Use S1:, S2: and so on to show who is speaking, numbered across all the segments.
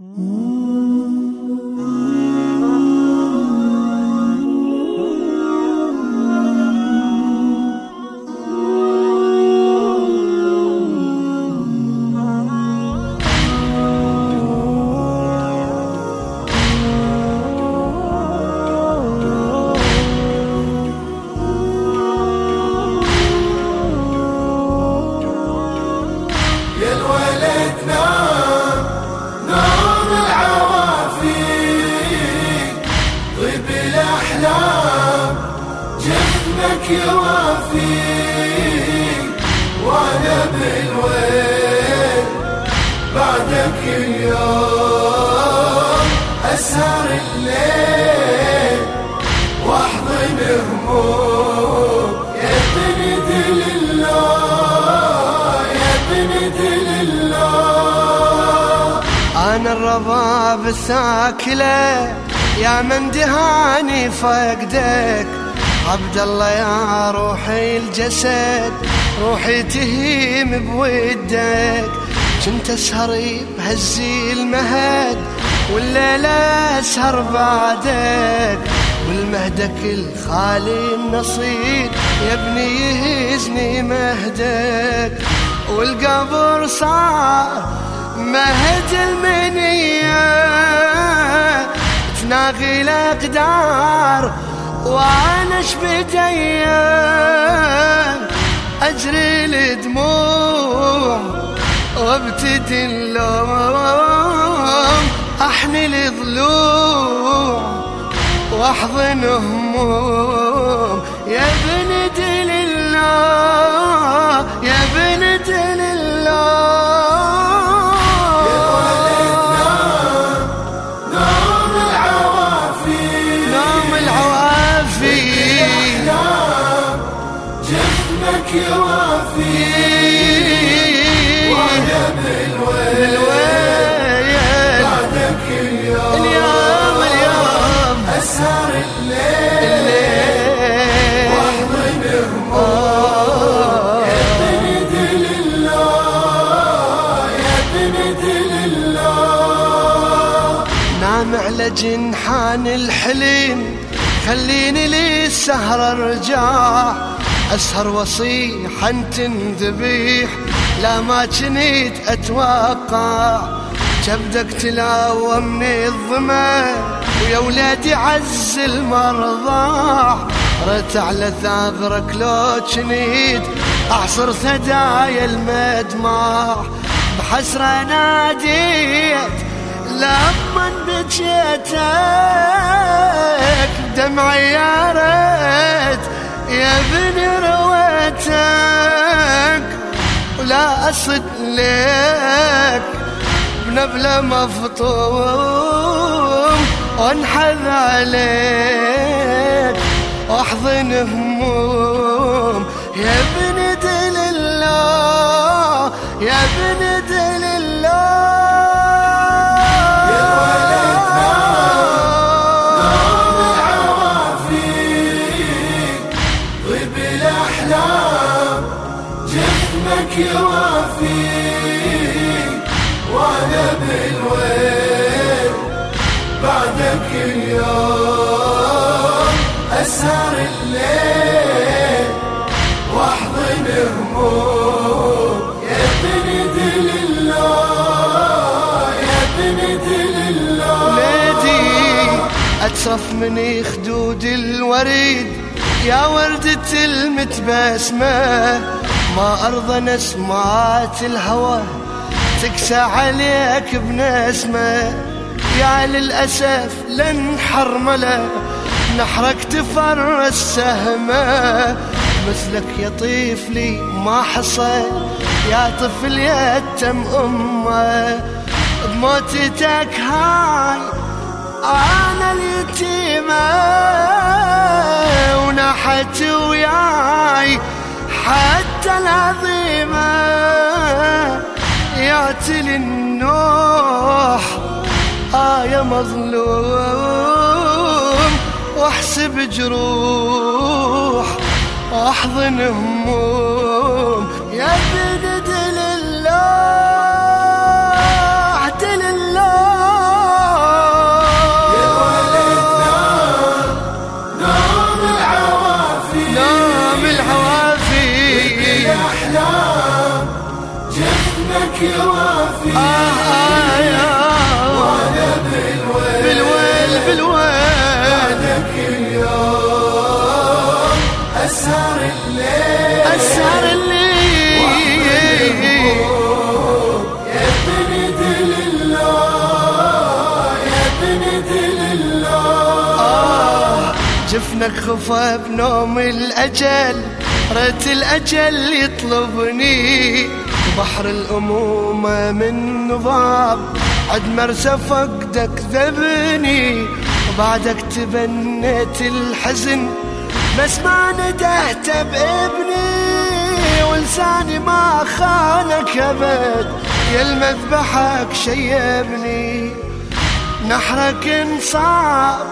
S1: يوافي
S2: الرباب الساكله يا من دهاني فقدك. عبد الله يا روحي الجسد. روحي تهيم بودك. كنت أسهر بهزي المهد. والليلة أسهر بعدك. والمهدك الخالي النصيب يا ابني يهزني مهدك. والقبر صار مهد المنية تناغي الأقدار وأنا بدي أجري الدموع وأبتدي اللوم أحني الضلوع وأحضن هموم.
S1: بعدك اليوم.
S2: اليوم اليوم.
S1: أسهر الليل. واحضن هموم يا بنت لله يا بنت لله
S2: نام على جنحان الحلم خليني للسهر ارجع أسهر وصيحا تنذبيح. لا ما كنت أتوقع. كبدك تلاومني الظما ويا ولادي عز المرضى. رت على ثغرك لو كنيت أحصر ثدايا المدمع. بحسرة ناديت لما بجيتك دمعي يا ريت يا ابني رويتك. ولا أصد لك. بنبلة مفطوم وانحذ عليك واحضن هموم. يا ابني دل الله يا ابني
S1: اسهر الليل واحضن هموم يا بنت لله يا بنت لله.
S2: ليدي اتصف من خدود الوريد. يا وردة المتبسمة ما أرضى نسمات الهوى. تكسى عليك بنسمة يا للأسف لن حرملة. نحرك تفر السهمة مثلك يا طفلي ما حصل. يا طفل يتم أمه. بموتتك هاي أنا اليتيمة. ونحت وياي حتى العظيمة. يعتلي النوح آه يا مظلوم. بجروح أحضن هموم. يا بدد لله عدل الله. يا ولدنا
S1: نام العوافي نام العوافي. احلام جفنك يوافي آه
S2: آه. جفنك خفى بنوم الأجل ريت الأجل يطلبني. بحر الأمومة من نضاب عد مرسى فقدك ذبني وبعدك تبنيت الحزن بس ما ندهت بابني. ولساني ما خانك أبد. يا المذبحك شيبني. نحرك إنصاب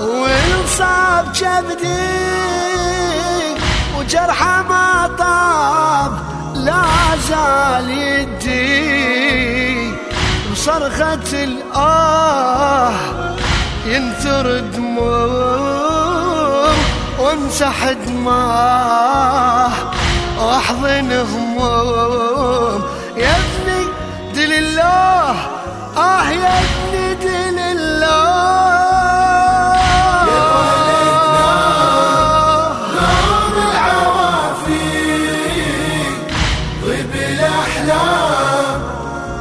S2: وإنصاب جبدي. وجرحه ما طاب لا زال يدي. وصرخة الآه ينثر دموع وامسح دماه واحضن هموم. يا ابني دل الله. آه يا ابني دل الله.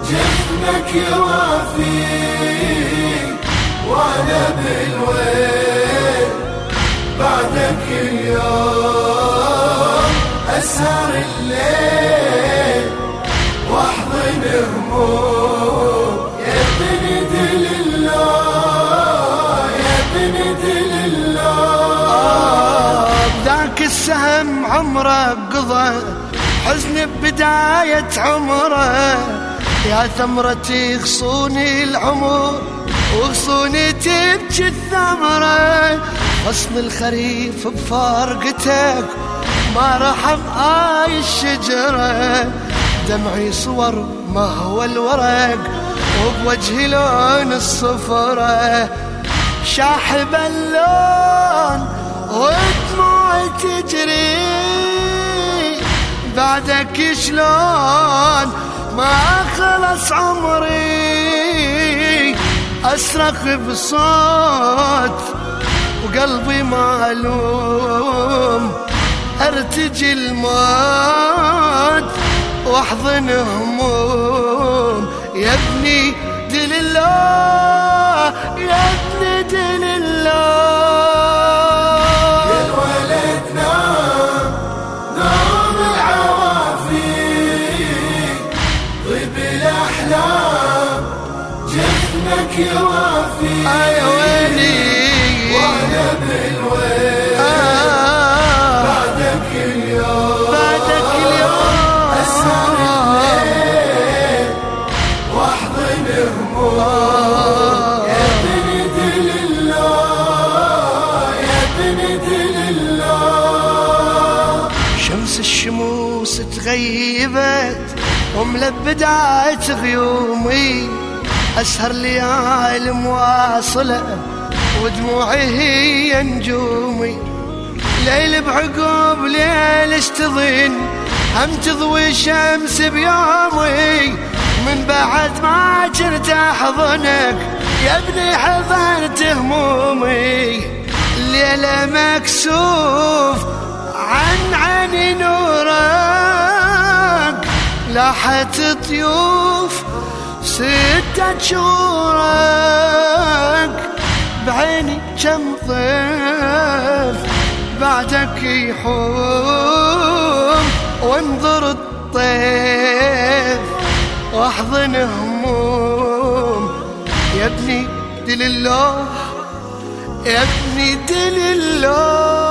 S1: جفنك يوافي وأنا بالويل أسهر الليل واحضن هموم يا ابن دل الله يا ابن دل الله
S2: ذاك السهم عمره قضى حزن ببداية عمره. يا ثمرتي غصوني العمر وغصوني تبكي الثمرة. حصن الخريف بفارقتك ما رحم آي الشجرة. دمعي صور ما هو الورق وبوجهي لون الصفرة. شاحب اللون ودموعي تجري. بعدك شلون ما خلص عمري؟ أصرخ بصوت وقلبي معلوم أرتجي الموت واحضن هموم يا ابني دل الله يا ابني وملبدات غيومي أسهر ليالي مواصلة ودموعي هي نجومي. ليل بعقوب ليل اشتضين هم تضوي شمس بيومي. من بعد ما جرت أحضنك يا ابني حضرت همومي. الليلة مكسوف عن عيني نورك لاحت طيوف ستة شهورك بعيني كم ضيف بعدك يحوم وانظر الطيف واحضن هموم. يا ابني دل الله يا ابني دل الله